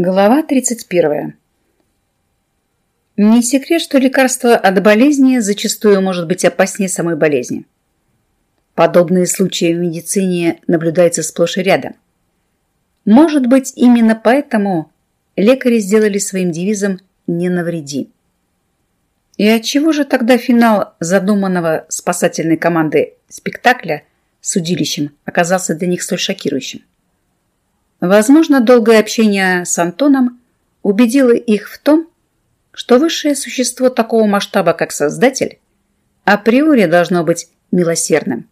Глава 31. Не секрет, что лекарство от болезни зачастую может быть опаснее самой болезни. Подобные случаи в медицине наблюдаются сплошь и рядом. Может быть, именно поэтому лекари сделали своим девизом «не навреди». И отчего же тогда финал задуманного спасательной команды спектакля с удилищем оказался для них столь шокирующим? Возможно, долгое общение с Антоном убедило их в том, что высшее существо такого масштаба, как Создатель, априори должно быть милосердным.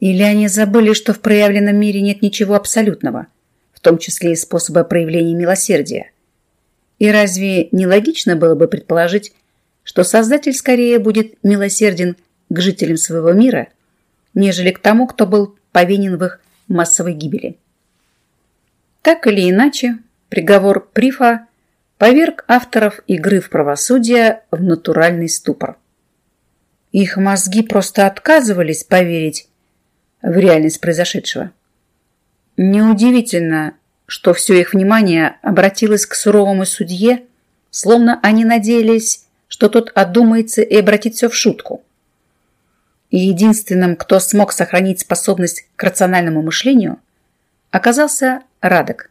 Или они забыли, что в проявленном мире нет ничего абсолютного, в том числе и способа проявления милосердия. И разве не логично было бы предположить, что Создатель скорее будет милосерден к жителям своего мира, нежели к тому, кто был повинен в их массовой гибели? Так или иначе, приговор Прифа поверг авторов игры в правосудие в натуральный ступор. Их мозги просто отказывались поверить в реальность произошедшего. Неудивительно, что все их внимание обратилось к суровому судье, словно они надеялись, что тот одумается и обратит все в шутку. И единственным, кто смог сохранить способность к рациональному мышлению, оказался Радок.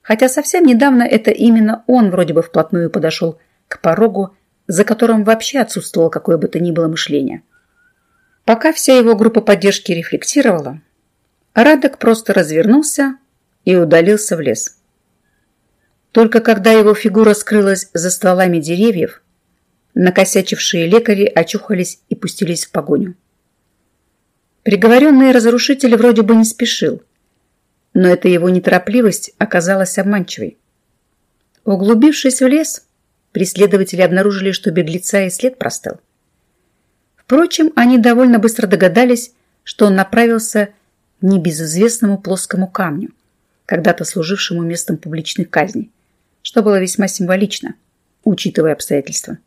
Хотя совсем недавно это именно он вроде бы вплотную подошел к порогу, за которым вообще отсутствовало какое бы то ни было мышление. Пока вся его группа поддержки рефлексировала, Радок просто развернулся и удалился в лес. Только когда его фигура скрылась за стволами деревьев, накосячившие лекари очухались и пустились в погоню. Приговоренный разрушитель вроде бы не спешил – но эта его неторопливость оказалась обманчивой. Углубившись в лес, преследователи обнаружили, что беглеца и след простыл. Впрочем, они довольно быстро догадались, что он направился к небезызвестному плоскому камню, когда-то служившему местом публичной казни, что было весьма символично, учитывая обстоятельства.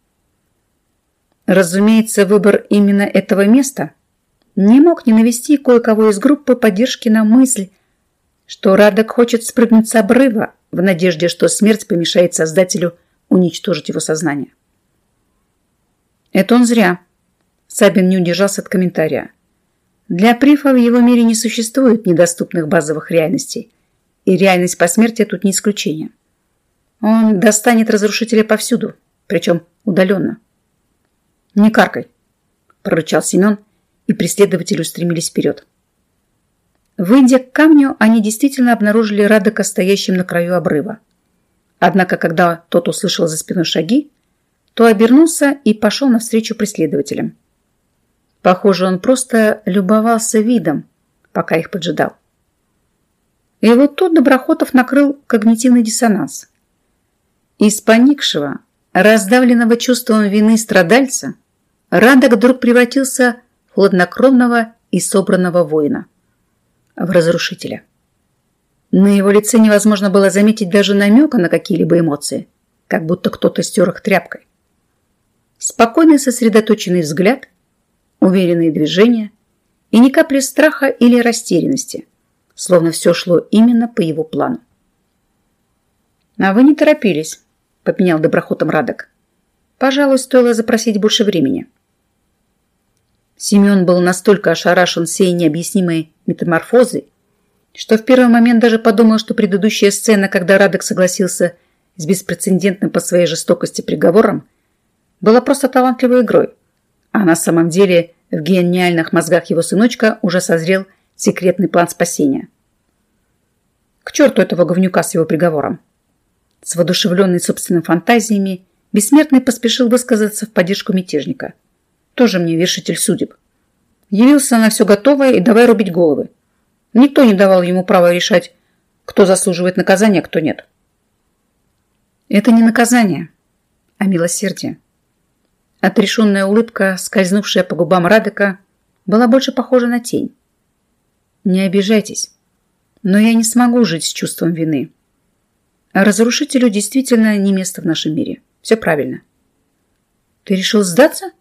Разумеется, выбор именно этого места не мог не навести кое-кого из группы поддержки на мысль что Радок хочет спрыгнуть с обрыва в надежде, что смерть помешает Создателю уничтожить его сознание. Это он зря. Сабин не удержался от комментария. Для Прифа в его мире не существует недоступных базовых реальностей, и реальность посмертия тут не исключение. Он достанет разрушителя повсюду, причем удаленно. «Не каркай», – прорычал Семен, и преследователи устремились вперед. Выйдя к камню, они действительно обнаружили Радока стоящим на краю обрыва. Однако, когда тот услышал за спиной шаги, то обернулся и пошел навстречу преследователям. Похоже, он просто любовался видом, пока их поджидал. И вот тут Доброхотов накрыл когнитивный диссонанс. Из поникшего, раздавленного чувством вины страдальца, Радок вдруг превратился в хладнокровного и собранного воина в разрушителя. На его лице невозможно было заметить даже намека на какие-либо эмоции, как будто кто-то стер их тряпкой. Спокойный сосредоточенный взгляд, уверенные движения и ни капли страха или растерянности, словно все шло именно по его плану. «А вы не торопились», — попенял доброхотом Радок. «Пожалуй, стоило запросить больше времени». Семен был настолько ошарашен всей необъяснимой метаморфозой, что в первый момент даже подумал, что предыдущая сцена, когда Радок согласился с беспрецедентным по своей жестокости приговором, была просто талантливой игрой, а на самом деле в гениальных мозгах его сыночка уже созрел секретный план спасения. К черту этого говнюка с его приговором. С воодушевленной собственными фантазиями, Бессмертный поспешил высказаться в поддержку мятежника – тоже мне вершитель судеб. Явился на все готовое и давай рубить головы. Никто не давал ему права решать, кто заслуживает наказания, а кто нет. Это не наказание, а милосердие. Отрешенная улыбка, скользнувшая по губам Радека, была больше похожа на тень. Не обижайтесь, но я не смогу жить с чувством вины. А разрушителю действительно не место в нашем мире. Все правильно. Ты решил сдаться?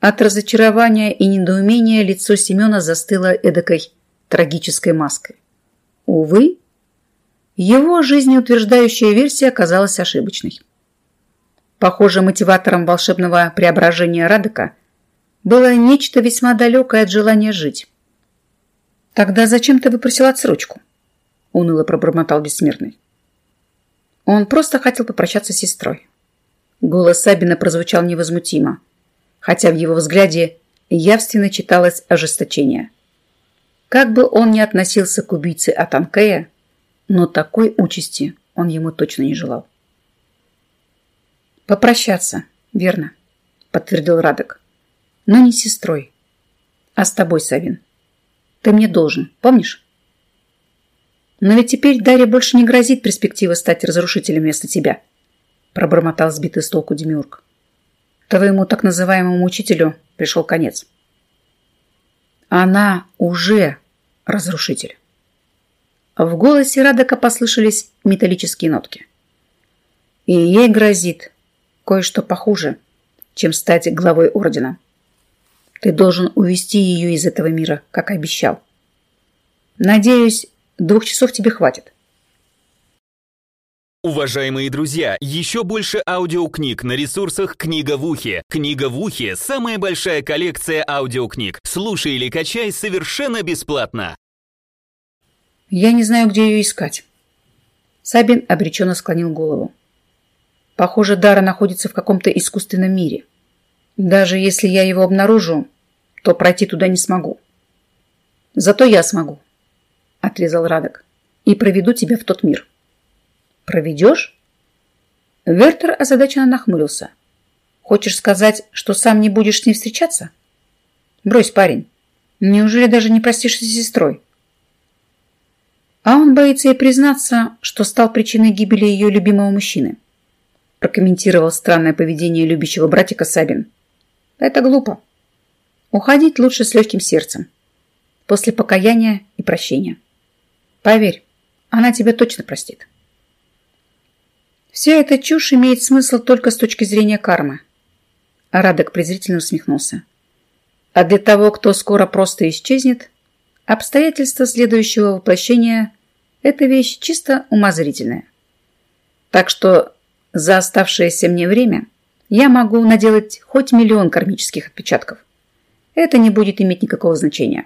От разочарования и недоумения лицо Семена застыло эдакой трагической маской. Увы, его жизнеутверждающая версия оказалась ошибочной. Похоже, мотиватором волшебного преображения Радека было нечто весьма далекое от желания жить. «Тогда зачем ты выпросил отсрочку?» — уныло пробормотал бессмертный. Он просто хотел попрощаться с сестрой. Голос Сабина прозвучал невозмутимо, хотя в его взгляде явственно читалось ожесточение. Как бы он ни относился к убийце Атанкея, но такой участи он ему точно не желал. «Попрощаться, верно», — подтвердил Радок. «Но не с сестрой, а с тобой, Савин. Ты мне должен, помнишь?» «Но ведь теперь Дарья больше не грозит перспектива стать разрушителем вместо тебя», — пробормотал сбитый с толку Демиург. «Твоему так называемому учителю пришел конец». «Она уже разрушитель». В голосе Радока послышались металлические нотки. И ей грозит кое-что похуже, чем стать главой Ордена. Ты должен увести ее из этого мира, как обещал. Надеюсь, двух часов тебе хватит. Уважаемые друзья, еще больше аудиокниг на ресурсах «Книга в ухе». «Книга в ухе» — самая большая коллекция аудиокниг. Слушай или качай совершенно бесплатно. Я не знаю, где ее искать. Сабин обреченно склонил голову. Похоже, Дара находится в каком-то искусственном мире. Даже если я его обнаружу, то пройти туда не смогу. Зато я смогу, отрезал Радок, и проведу тебя в тот мир. Проведешь? Вертер озадаченно нахмурился. Хочешь сказать, что сам не будешь с ней встречаться? Брось, парень. Неужели даже не простишься с сестрой? А он боится и признаться, что стал причиной гибели ее любимого мужчины. Прокомментировал странное поведение любящего братика Сабин. Это глупо. Уходить лучше с легким сердцем. После покаяния и прощения. Поверь, она тебя точно простит. Вся эта чушь имеет смысл только с точки зрения кармы. Радок презрительно усмехнулся. А для того, кто скоро просто исчезнет, Обстоятельства следующего воплощения – это вещь чисто умозрительная. Так что за оставшееся мне время я могу наделать хоть миллион кармических отпечатков. Это не будет иметь никакого значения.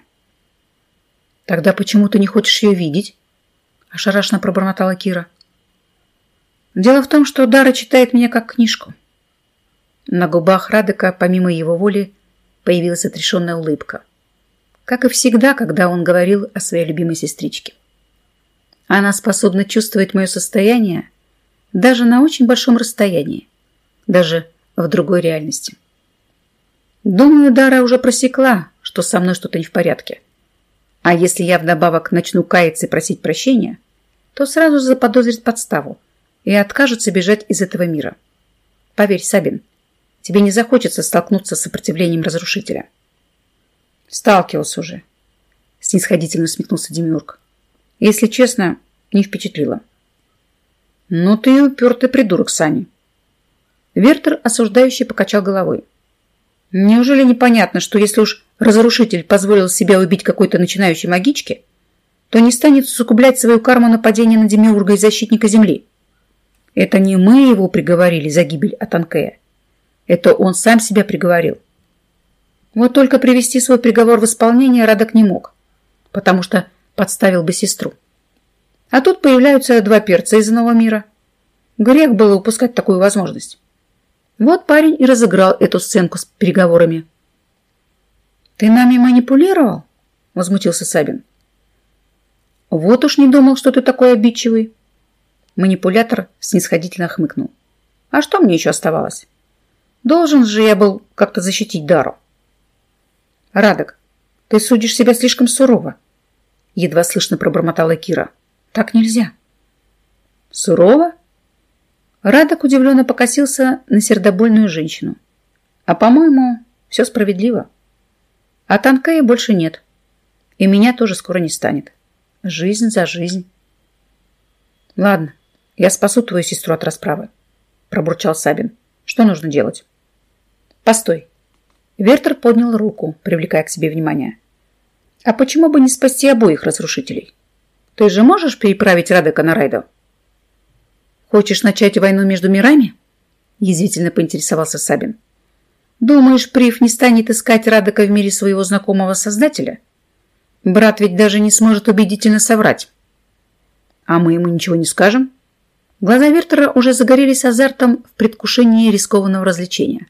Тогда почему ты не хочешь ее видеть? Ошарашенно пробормотала Кира. Дело в том, что Дара читает меня как книжку. На губах Радека, помимо его воли, появилась отрешенная улыбка – как и всегда, когда он говорил о своей любимой сестричке. Она способна чувствовать мое состояние даже на очень большом расстоянии, даже в другой реальности. Думаю, Дара уже просекла, что со мной что-то не в порядке. А если я вдобавок начну каяться и просить прощения, то сразу заподозрит подставу и откажется бежать из этого мира. Поверь, Сабин, тебе не захочется столкнуться с сопротивлением разрушителя. Сталкивался уже. Снисходительно усмехнулся Демиург. Если честно, не впечатлило. Ну ты упертый придурок, Сани. Вертер осуждающий покачал головой. Неужели непонятно, что если уж разрушитель позволил себя убить какой-то начинающей магичке, то не станет усугублять свою карму нападения на Демиурга и защитника Земли? Это не мы его приговорили за гибель Атанкея. Это он сам себя приговорил. Вот только привести свой приговор в исполнение Радок не мог, потому что подставил бы сестру. А тут появляются два перца из иного мира. Грех было упускать такую возможность. Вот парень и разыграл эту сценку с переговорами. «Ты нами манипулировал?» – возмутился Сабин. «Вот уж не думал, что ты такой обидчивый». Манипулятор снисходительно хмыкнул. «А что мне еще оставалось? Должен же я был как-то защитить Дару». «Радок, ты судишь себя слишком сурово», — едва слышно пробормотала Кира. «Так нельзя». «Сурово?» Радок удивленно покосился на сердобольную женщину. «А, по-моему, все справедливо. А Танкея больше нет. И меня тоже скоро не станет. Жизнь за жизнь». «Ладно, я спасу твою сестру от расправы», — пробурчал Сабин. «Что нужно делать?» «Постой», Вертер поднял руку, привлекая к себе внимание. А почему бы не спасти обоих разрушителей? Ты же можешь переправить Радека на Райду? Хочешь начать войну между мирами? Язвительно поинтересовался Сабин. Думаешь, Прив не станет искать Радека в мире своего знакомого создателя? Брат ведь даже не сможет убедительно соврать. А мы ему ничего не скажем? Глаза Вертера уже загорелись азартом в предвкушении рискованного развлечения.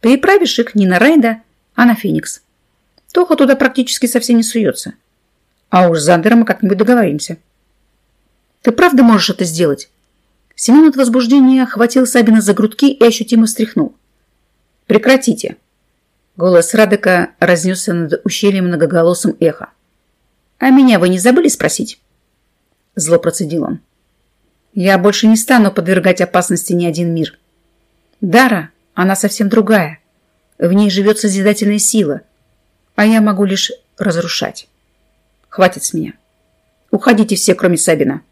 Переправишь их не на Райда, а на Феникс. Тоха туда практически совсем не суется. А уж с Зандером мы как-нибудь договоримся. Ты правда можешь это сделать? Семен от возбуждения хватил Сабина за грудки и ощутимо встряхнул. Прекратите. Голос Радека разнесся над ущельем многоголосым эхо. А меня вы не забыли спросить? Зло процедил он. Я больше не стану подвергать опасности ни один мир. Дара, она совсем другая. В ней живет созидательная сила, а я могу лишь разрушать. Хватит с меня. Уходите все, кроме Сабина.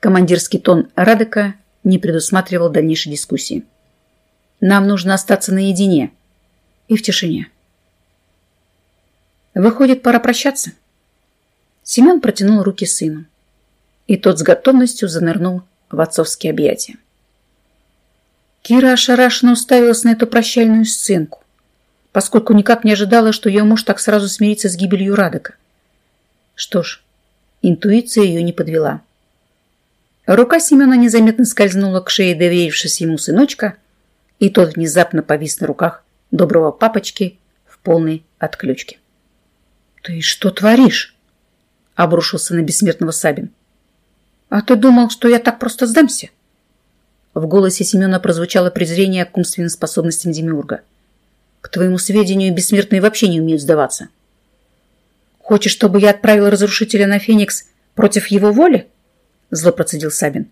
Командирский тон Радека не предусматривал дальнейшей дискуссии. Нам нужно остаться наедине и в тишине. Выходит, пора прощаться. Семен протянул руки сыну и тот с готовностью занырнул в отцовские объятия. Кира ошарашенно уставилась на эту прощальную сценку, поскольку никак не ожидала, что ее муж так сразу смирится с гибелью Радока. Что ж, интуиция ее не подвела. Рука Семена незаметно скользнула к шее доверившись ему сыночка, и тот внезапно повис на руках доброго папочки в полной отключке. «Ты что творишь?» — обрушился на бессмертного Сабин. «А ты думал, что я так просто сдамся?» В голосе Семена прозвучало презрение к умственным способностям Демиурга. «К твоему сведению, бессмертные вообще не умеют сдаваться». «Хочешь, чтобы я отправил разрушителя на Феникс против его воли?» Зло процедил Сабин.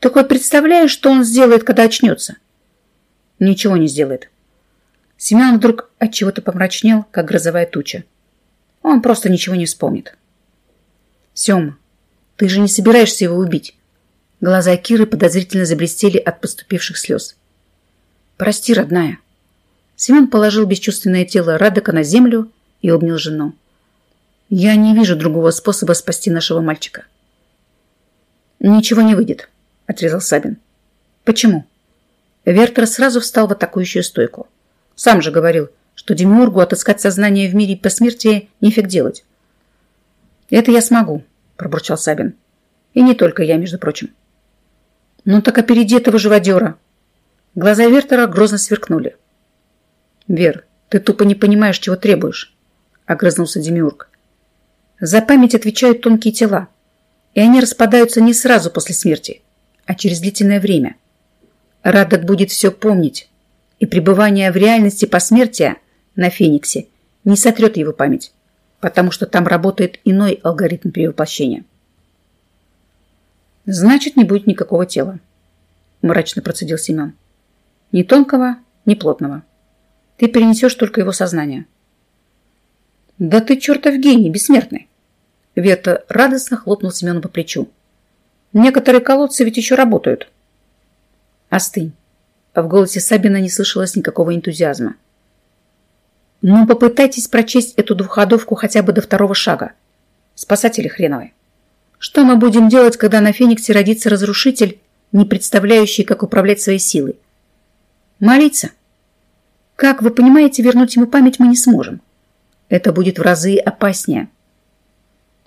«Ты хоть представляешь, что он сделает, когда очнется?» «Ничего не сделает». Семен вдруг отчего-то помрачнел, как грозовая туча. Он просто ничего не вспомнит. «Сема, ты же не собираешься его убить?» Глаза Киры подозрительно заблестели от поступивших слез. «Прости, родная». Семен положил бесчувственное тело Радока на землю и обнял жену. «Я не вижу другого способа спасти нашего мальчика». «Ничего не выйдет», — отрезал Сабин. «Почему?» Вертер сразу встал в атакующую стойку. Сам же говорил, что Демиургу отыскать сознание в мире посмертия нефиг делать. «Это я смогу», пробурчал Сабин. И не только я, между прочим. Ну так опереди этого живодера. Глаза Вертера грозно сверкнули. Вер, ты тупо не понимаешь, чего требуешь, огрызнулся Демиург. За память отвечают тонкие тела, и они распадаются не сразу после смерти, а через длительное время. Радок будет все помнить, и пребывание в реальности посмертия на Фениксе не сотрет его память потому что там работает иной алгоритм перевоплощения. «Значит, не будет никакого тела», – мрачно процедил Семен. «Ни тонкого, ни плотного. Ты перенесешь только его сознание». «Да ты чертов гений, бессмертный!» Вета радостно хлопнул Семену по плечу. «Некоторые колодцы ведь еще работают». «Остынь». А в голосе Сабина не слышалось никакого энтузиазма. Ну, попытайтесь прочесть эту двухходовку хотя бы до второго шага. Спасатели хреновые. Что мы будем делать, когда на Фениксе родится разрушитель, не представляющий, как управлять своей силой? Молиться. Как вы понимаете, вернуть ему память мы не сможем. Это будет в разы опаснее.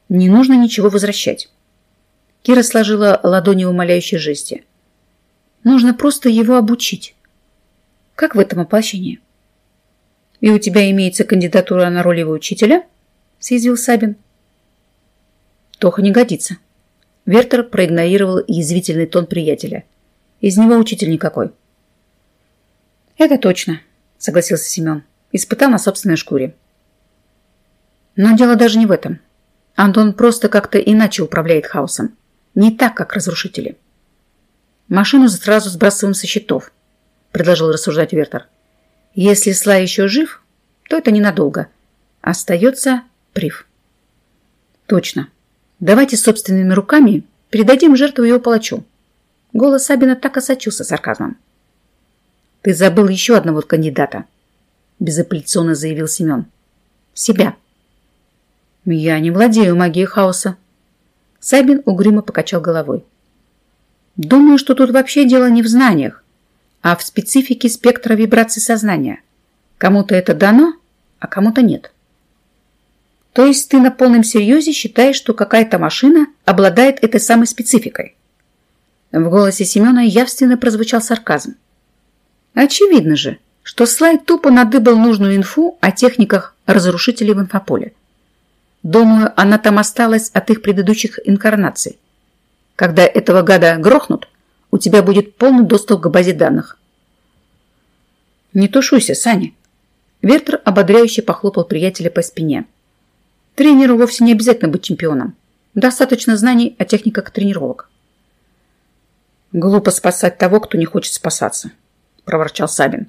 Не нужно ничего возвращать. Кира сложила ладони в умоляющей жесте. Нужно просто его обучить. Как в этом воплощении? «И у тебя имеется кандидатура на роль его учителя?» – съязвил Сабин. «Тоха не годится». Вертер проигнорировал язвительный тон приятеля. «Из него учитель никакой». «Это точно», – согласился Семен. Испытал на собственной шкуре. Но дело даже не в этом. Антон просто как-то иначе управляет хаосом. Не так, как разрушители. «Машину сразу сбрасываем со счетов», – предложил рассуждать Вертер. Если Сла еще жив, то это ненадолго. Остается Прив. Точно. Давайте собственными руками передадим жертву его палачу. Голос Сабина так осочился сарказмом. Ты забыл еще одного кандидата, безапелляционно заявил Семен. Себя. Я не владею магией хаоса. Сабин угрюмо покачал головой. Думаю, что тут вообще дело не в знаниях, а в специфике спектра вибраций сознания. Кому-то это дано, а кому-то нет. То есть ты на полном серьезе считаешь, что какая-то машина обладает этой самой спецификой? В голосе Семена явственно прозвучал сарказм. Очевидно же, что слайд тупо надыбал нужную инфу о техниках разрушителей в инфополе. Думаю, она там осталась от их предыдущих инкарнаций. Когда этого гада грохнут, у тебя будет полный доступ к базе данных. Не тушуйся, Саня. Вертер ободряюще похлопал приятеля по спине. Тренеру вовсе не обязательно быть чемпионом. Достаточно знаний о техниках тренировок. Глупо спасать того, кто не хочет спасаться, проворчал Сабин.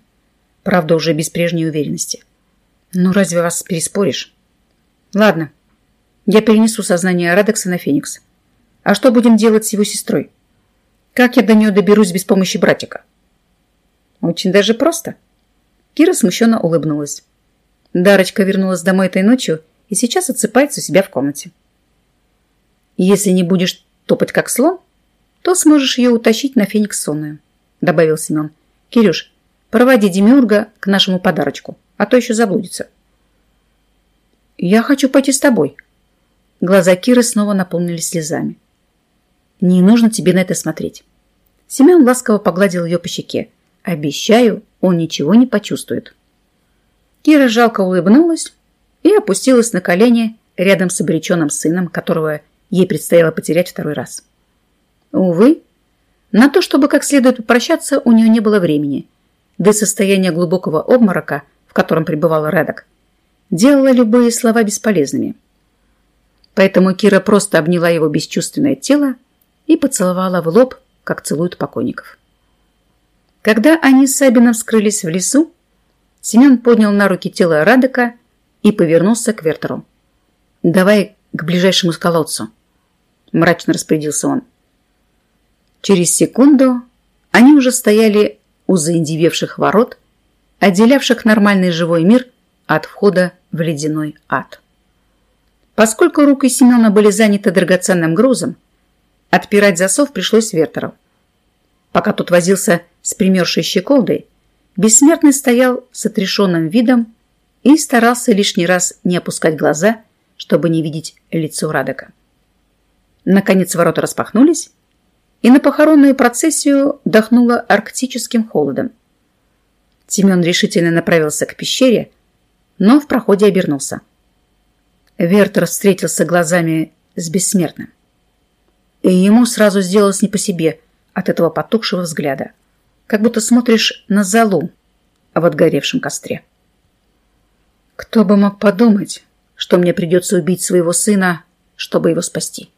Правда, уже без прежней уверенности. Ну, разве вас переспоришь? Ладно, я перенесу сознание Радекса на Феникс. А что будем делать с его сестрой? Как я до нее доберусь без помощи братика? Очень даже просто. Кира смущенно улыбнулась. Дарочка вернулась домой этой ночью и сейчас отсыпается у себя в комнате. Если не будешь топать как слон, то сможешь ее утащить на феникс сонную, добавил Семен. Кирюш, проводи Демиурга к нашему подарочку, а то еще заблудится. Я хочу пойти с тобой. Глаза Киры снова наполнились слезами. Не нужно тебе на это смотреть. Семен ласково погладил ее по щеке. Обещаю, он ничего не почувствует. Кира жалко улыбнулась и опустилась на колени рядом с обреченным сыном, которого ей предстояло потерять второй раз. Увы, на то, чтобы как следует попрощаться, у нее не было времени. До состояния глубокого обморока, в котором пребывала Редок, делала любые слова бесполезными. Поэтому Кира просто обняла его бесчувственное тело и поцеловала в лоб, как целуют покойников. Когда они с Сабином скрылись в лесу, Семен поднял на руки тело Радека и повернулся к Вертеру. «Давай к ближайшему колодцу», – мрачно распорядился он. Через секунду они уже стояли у заиндевевших ворот, отделявших нормальный живой мир от входа в ледяной ад. Поскольку руки Семена были заняты драгоценным грузом, Отпирать засов пришлось Вертеру. Пока тот возился с примершей щеколдой, бессмертный стоял с отрешенным видом и старался лишний раз не опускать глаза, чтобы не видеть лицо Радека. Наконец ворота распахнулись, и на похоронную процессию дохнуло арктическим холодом. Семен решительно направился к пещере, но в проходе обернулся. Вертер встретился глазами с бессмертным и ему сразу сделалось не по себе от этого потухшего взгляда, как будто смотришь на залу в отгоревшем костре. Кто бы мог подумать, что мне придется убить своего сына, чтобы его спасти?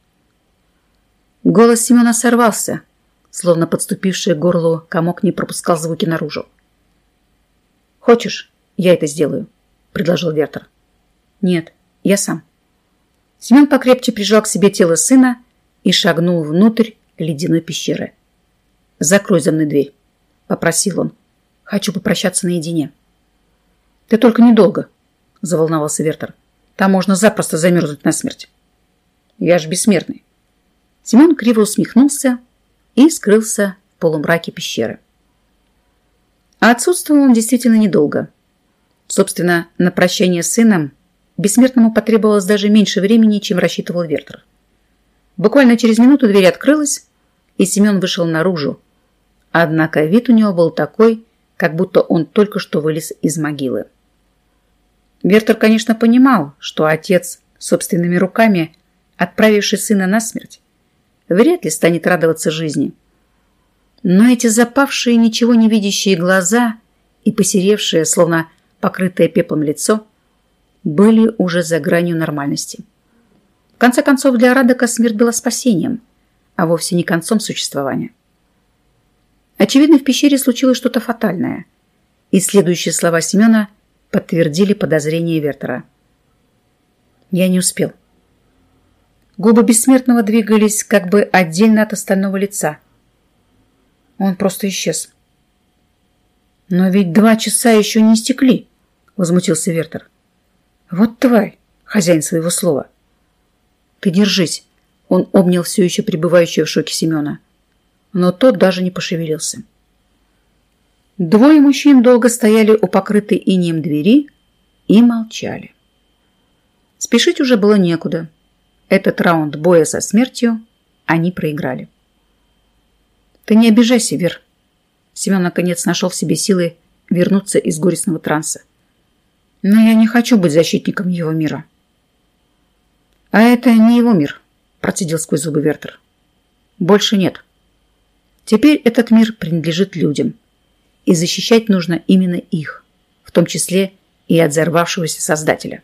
Голос Семена сорвался, словно подступивший к горлу комок не пропускал звуки наружу. «Хочешь, я это сделаю?» – предложил Вертер. «Нет, я сам». Семен покрепче прижал к себе тело сына и шагнул внутрь ледяной пещеры. «Закрой за мной дверь», — попросил он. «Хочу попрощаться наедине». «Ты только недолго», — заволновался Вертер. «Там можно запросто замерзнуть насмерть». «Я ж бессмертный». Семен криво усмехнулся и скрылся в полумраке пещеры. А отсутствовал он действительно недолго. Собственно, на прощание с сыном бессмертному потребовалось даже меньше времени, чем рассчитывал Вертер. Буквально через минуту дверь открылась, и Семен вышел наружу. Однако вид у него был такой, как будто он только что вылез из могилы. Вертер, конечно, понимал, что отец собственными руками, отправивший сына на смерть, вряд ли станет радоваться жизни. Но эти запавшие, ничего не видящие глаза и посеревшее, словно покрытое пеплом лицо, были уже за гранью нормальности. В конце концов, для Радока смерть была спасением, а вовсе не концом существования. Очевидно, в пещере случилось что-то фатальное, и следующие слова Семена подтвердили подозрения Вертера. Я не успел. Губы бессмертного двигались как бы отдельно от остального лица. Он просто исчез. «Но ведь два часа еще не истекли», — возмутился Вертер. «Вот тварь, хозяин своего слова. Ты держись. Он обнял все еще пребывающего в шоке Семена. Но тот даже не пошевелился. Двое мужчин долго стояли у покрытой инеем двери и молчали. Спешить уже было некуда. Этот раунд боя со смертью они проиграли. «Ты не обижайся, Вер». Семен наконец нашел в себе силы вернуться из горестного транса. «Но я не хочу быть защитником его мира». «А это не его мир», процедил сквозь зубы Вертер. «Больше нет. Теперь этот мир принадлежит людям, и защищать нужно именно их, в том числе и от взорвавшегося Создателя».